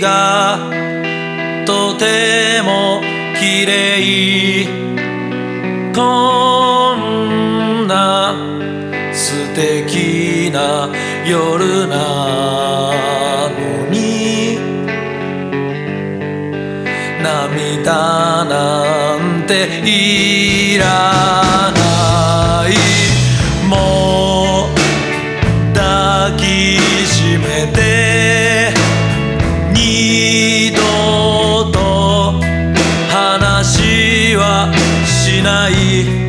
がとても綺麗こんな素敵な夜なのに。涙なんていらない。ない。